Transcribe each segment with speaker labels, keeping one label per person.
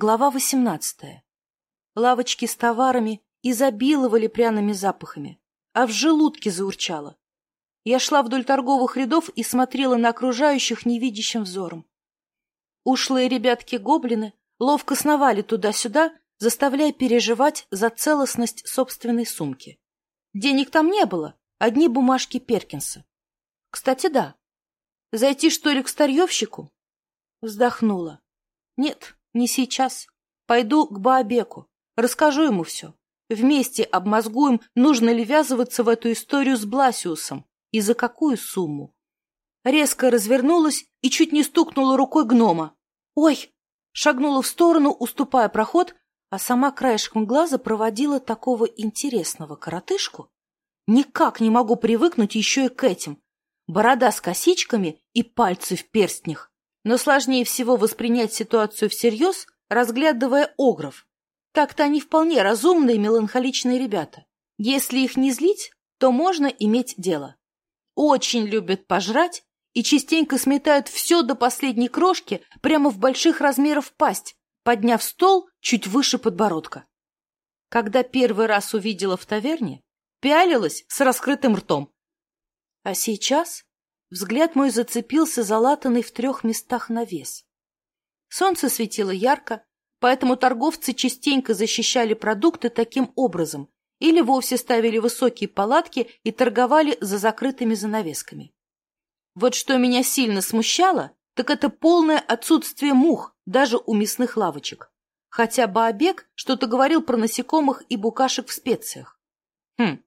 Speaker 1: Глава 18. Лавочки с товарами изобиловали пряными запахами, а в желудке заурчало. Я шла вдоль торговых рядов и смотрела на окружающих невидящим взором. Ушлые ребятки-гоблины ловко сновали туда-сюда, заставляя переживать за целостность собственной сумки. Денег там не было, одни бумажки Перкинса. Кстати, да. Зайти, что ли, к старьевщику? Вздохнула. Нет, не сейчас. Пойду к Баобеку. Расскажу ему все. Вместе обмозгуем, нужно ли ввязываться в эту историю с Бласиусом и за какую сумму. Резко развернулась и чуть не стукнула рукой гнома. «Ой!» Шагнула в сторону, уступая проход, а сама краешком глаза проводила такого интересного коротышку. Никак не могу привыкнуть еще и к этим. Борода с косичками и пальцы в перстнях. Но сложнее всего воспринять ситуацию всерьез, разглядывая огров. Так-то они вполне разумные и меланхоличные ребята. Если их не злить, то можно иметь дело. Очень любят пожрать и частенько сметают все до последней крошки прямо в больших размеров пасть, подняв стол чуть выше подбородка. Когда первый раз увидела в таверне, пялилась с раскрытым ртом. А сейчас Взгляд мой зацепился залатанный в трех местах навес. Солнце светило ярко, поэтому торговцы частенько защищали продукты таким образом или вовсе ставили высокие палатки и торговали за закрытыми занавесками. Вот что меня сильно смущало, так это полное отсутствие мух даже у мясных лавочек. Хотя Баобек что-то говорил про насекомых и букашек в специях. Хм.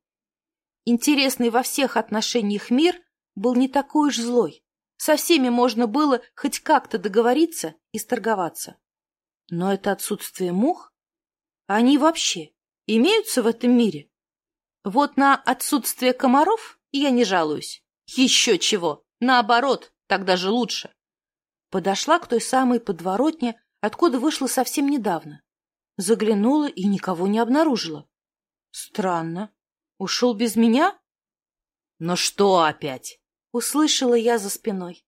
Speaker 1: Интересный во всех отношениях мир – был не такой уж злой. Со всеми можно было хоть как-то договориться и сторговаться. Но это отсутствие мух? Они вообще имеются в этом мире? Вот на отсутствие комаров я не жалуюсь. Еще чего! Наоборот, тогда же лучше. Подошла к той самой подворотне, откуда вышла совсем недавно. Заглянула и никого не обнаружила. Странно. Ушел без меня? — Но что опять? услышала я за спиной.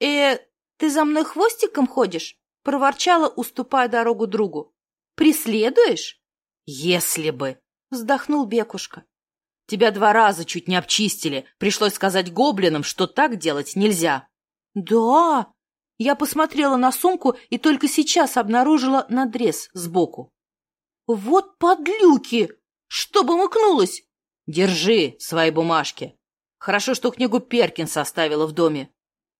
Speaker 1: «Э, ты за мной хвостиком ходишь?» — проворчала, уступая дорогу другу. «Преследуешь?» «Если бы!» — вздохнул Бекушка. «Тебя два раза чуть не обчистили. Пришлось сказать гоблинам, что так делать нельзя». «Да!» Я посмотрела на сумку и только сейчас обнаружила надрез сбоку. «Вот подлюки! Чтобы мыкнулась!» «Держи свои бумажки!» Хорошо, что книгу Перкинса оставила в доме.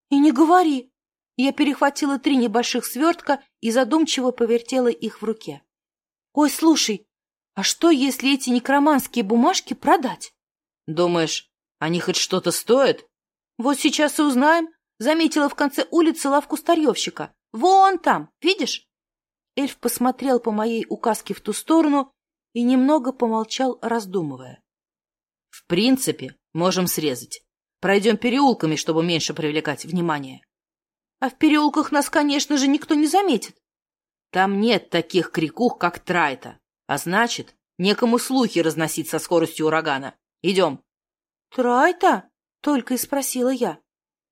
Speaker 1: И не говори. Я перехватила три небольших свертка и задумчиво повертела их в руке. Ой, слушай, а что, если эти некроманские бумажки продать? Думаешь, они хоть что-то стоят? Вот сейчас и узнаем. Заметила в конце улицы лавку старьевщика. Вон там, видишь? Эльф посмотрел по моей указке в ту сторону и немного помолчал, раздумывая. В принципе, Можем срезать. Пройдем переулками, чтобы меньше привлекать внимание. А в переулках нас, конечно же, никто не заметит. Там нет таких крикух, как Трайта. А значит, некому слухи разносить со скоростью урагана. Идем. Трайта? Только и спросила я.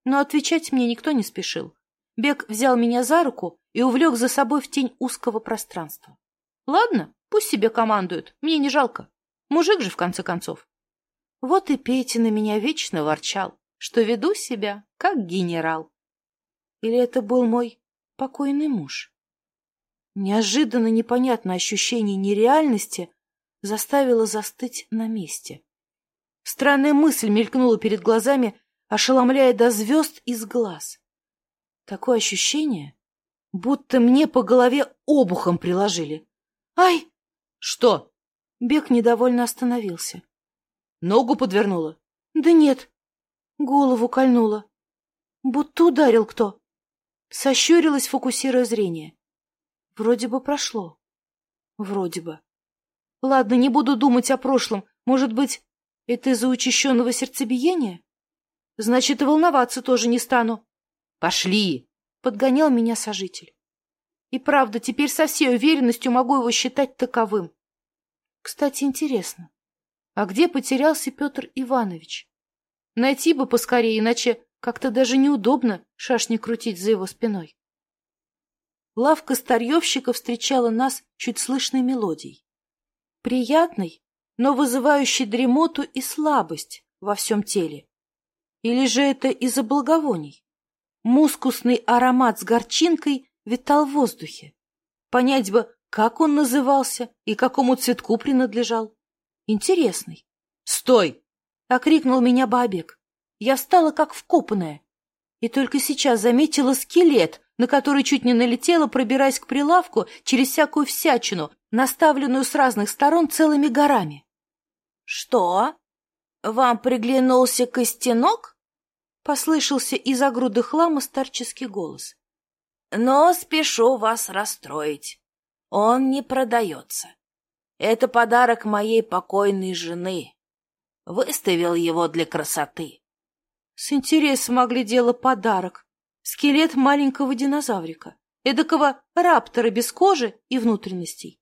Speaker 1: Но отвечать мне никто не спешил. Бег взял меня за руку и увлек за собой в тень узкого пространства. Ладно, пусть себе командуют, мне не жалко. Мужик же, в конце концов. Вот и Петя на меня вечно ворчал, что веду себя как генерал. Или это был мой покойный муж? Неожиданно непонятное ощущение нереальности заставило застыть на месте. Странная мысль мелькнула перед глазами, ошеломляя до звезд из глаз. Такое ощущение, будто мне по голове обухом приложили. «Ай!» «Что?» Бег недовольно остановился. Ногу подвернула? Да нет. Голову кольнула. Будто ударил кто. Сощурилась, фокусируя зрение. Вроде бы прошло. Вроде бы. Ладно, не буду думать о прошлом. Может быть, это из-за учащенного сердцебиения? Значит, и волноваться тоже не стану. Пошли! Подгонял меня сожитель. И правда, теперь со всей уверенностью могу его считать таковым. Кстати, интересно, а где потерялся Петр Иванович? Найти бы поскорее, иначе как-то даже неудобно шашни крутить за его спиной. лавка старьевщика встречала нас чуть слышной мелодией. Приятной, но вызывающей дремоту и слабость во всем теле. Или же это из-за благовоний? Мускусный аромат с горчинкой витал в воздухе. Понять бы, как он назывался и какому цветку принадлежал. Интересный. «Стой!» — окрикнул меня Бабик. Я стала как вкопанная. И только сейчас заметила скелет, на который чуть не налетела, пробираясь к прилавку через всякую всячину, наставленную с разных сторон целыми горами. «Что? Вам приглянулся костянок?» — послышался из-за груды хлама старческий голос. «Но спешу вас расстроить. Он не продается. Это подарок моей покойной жены. Выставил его для красоты. С интересом оглядела подарок. Скелет маленького динозаврика, эдакого раптора без кожи и внутренностей.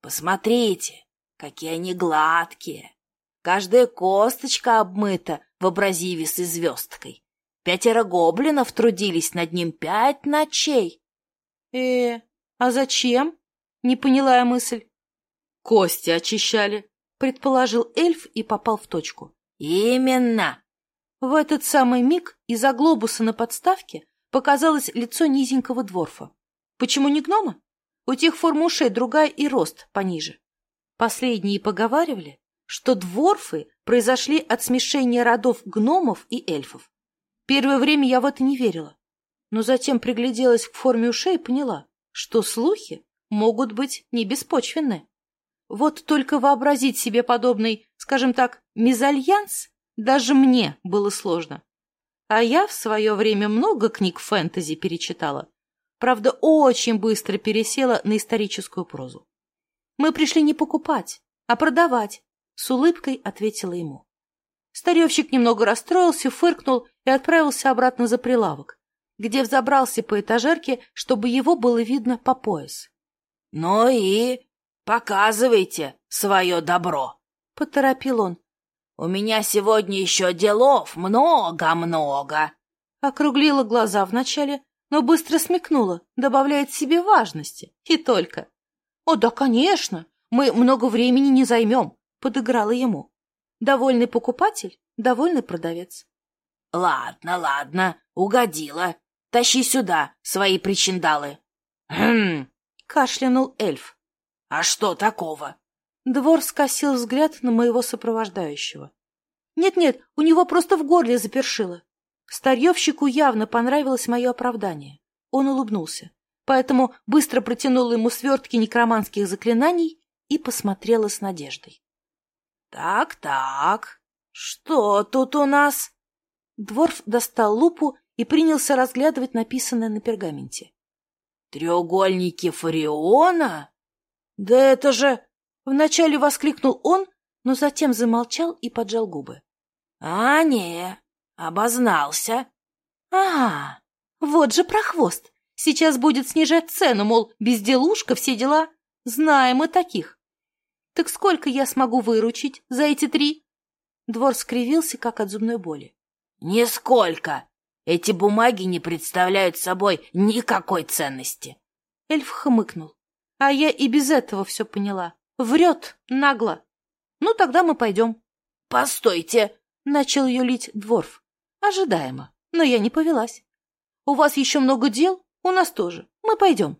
Speaker 1: Посмотрите, какие они гладкие. Каждая косточка обмыта в абразиве с звездкой. Пятеро гоблинов трудились над ним пять ночей. Э, а зачем? Не поняла я мысль. Кости очищали, предположил эльф и попал в точку. Именно. В этот самый миг из-за глобуса на подставке показалось лицо низенького дворфа. Почему не гнома? У тех форма ушей другая и рост пониже. Последние поговаривали, что дворфы произошли от смешения родов гномов и эльфов. Первое время я в это не верила, но затем пригляделась к форме ушей и поняла, что слухи могут быть не беспочвенны. Вот только вообразить себе подобный, скажем так, мезальянс даже мне было сложно. А я в свое время много книг фэнтези перечитала. Правда, очень быстро пересела на историческую прозу. Мы пришли не покупать, а продавать, с улыбкой ответила ему. Старевщик немного расстроился, фыркнул и отправился обратно за прилавок, где взобрался по этажерке, чтобы его было видно по пояс. — Ну и «Показывайте свое добро», — поторопил он. «У меня сегодня еще делов много-много», — округлила глаза вначале, но быстро смекнула, добавляет себе важности. И только. «О, да, конечно, мы много времени не займем», — подыграла ему. «Довольный покупатель, довольный продавец». «Ладно, ладно, угодила. Тащи сюда свои причиндалы». «Хм!» — кашлянул эльф. А что такого? Двор скосил взгляд на моего сопровождающего. Нет-нет, у него просто в горле запершило. Старьевщику явно понравилось мое оправдание. Он улыбнулся, поэтому быстро протянул ему свертки некроманских заклинаний и посмотрела с надеждой. «Так-так, что тут у нас?» Дворф достал лупу и принялся разглядывать написанное на пергаменте. «Треугольники Фариона?» Да это же...» Вначале воскликнул он, но затем замолчал и поджал губы. — А, не, обознался. — А, вот же прохвост. Сейчас будет снижать цену, мол, безделушка, все дела. Знаем мы таких. Так сколько я смогу выручить за эти три? Двор скривился, как от зубной боли. — Нисколько. Эти бумаги не а я и без этого все поняла. Врет нагло. Ну, тогда мы пойдем. — Постойте! — начал юлить Дворф. — Ожидаемо, но я не повелась. — У вас еще много дел? У нас тоже. Мы пойдем.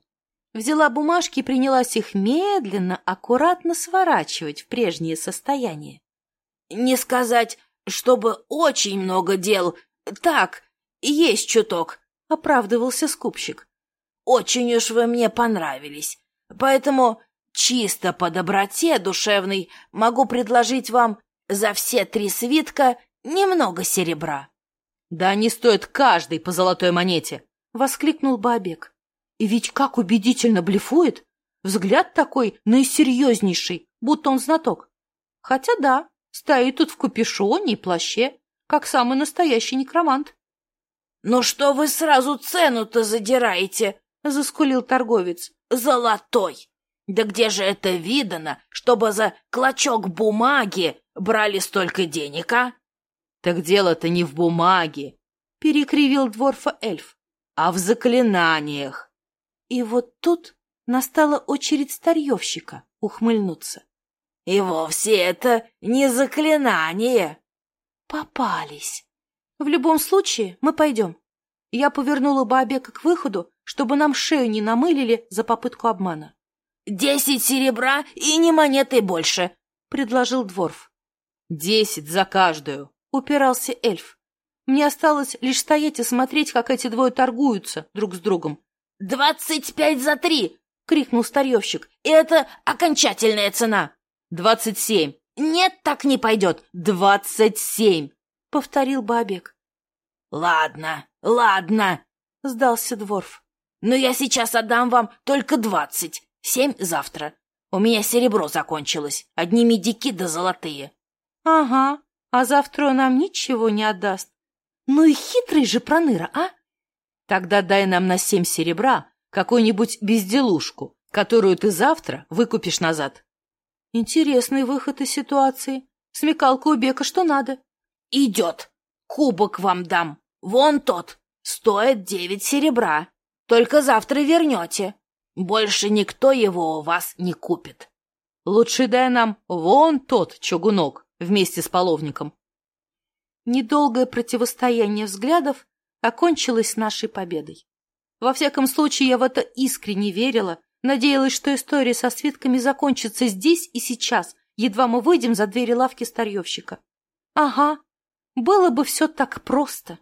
Speaker 1: Взяла бумажки и принялась их медленно, аккуратно сворачивать в прежнее состояние. — Не сказать, чтобы очень много дел. Так, есть чуток, — оправдывался скупщик. — Очень уж вы мне понравились. Поэтому чисто по доброте душевной могу предложить вам за все три свитка немного серебра. — Да они стоят каждый по золотой монете! — воскликнул Бабек. И ведь как убедительно блефует! Взгляд такой наисерьезнейший, будто он знаток. Хотя да, стоит тут в капюшоне и плаще, как самый настоящий некромант. — Ну что вы сразу цену-то задираете? — заскулил торговец золотой. Да где же это видано, чтобы за клочок бумаги брали столько денег, а? Так дело-то не в бумаге, перекривил дворфа эльф, а в заклинаниях. И вот тут настала очередь старьевщика ухмыльнуться.
Speaker 2: И вовсе это не заклинание.
Speaker 1: Попались. В любом случае мы пойдем. Я повернула Бабе к выходу, чтобы нам шею не намылили за попытку обмана.
Speaker 2: «Десять серебра и ни монеты больше!» — предложил Дворф.
Speaker 1: «Десять за каждую!» — упирался эльф. Мне осталось лишь стоять и смотреть, как эти двое торгуются друг с другом.
Speaker 2: «Двадцать пять за три!» — крикнул старьевщик. «И это окончательная цена!»
Speaker 1: «Двадцать семь!»
Speaker 2: «Нет, так не пойдет!
Speaker 1: Двадцать семь!» — повторил Бабек.
Speaker 2: «Ладно, ладно!» — сдался Дворф. «Но я сейчас отдам вам только двадцать. Семь завтра. У меня серебро закончилось. Одни медики да золотые».
Speaker 1: «Ага, а завтра он нам ничего не отдаст. Ну и хитрый же проныра, а?» «Тогда дай нам на семь серебра какую-нибудь безделушку, которую ты завтра выкупишь назад». Интересный выход из ситуации. Смекалка у Бека что надо.
Speaker 2: Идет. Кубок вам дам. Вон тот. Стоит девять серебра. Только завтра вернете. Больше никто его у вас не купит.
Speaker 1: Лучше дай нам вон тот чугунок вместе с половником. Недолгое противостояние взглядов окончилось нашей победой. Во всяком случае, я в это искренне верила, надеялась, что история со свитками закончится здесь и сейчас, едва мы выйдем за двери лавки старьевщика. Ага, было бы все так просто.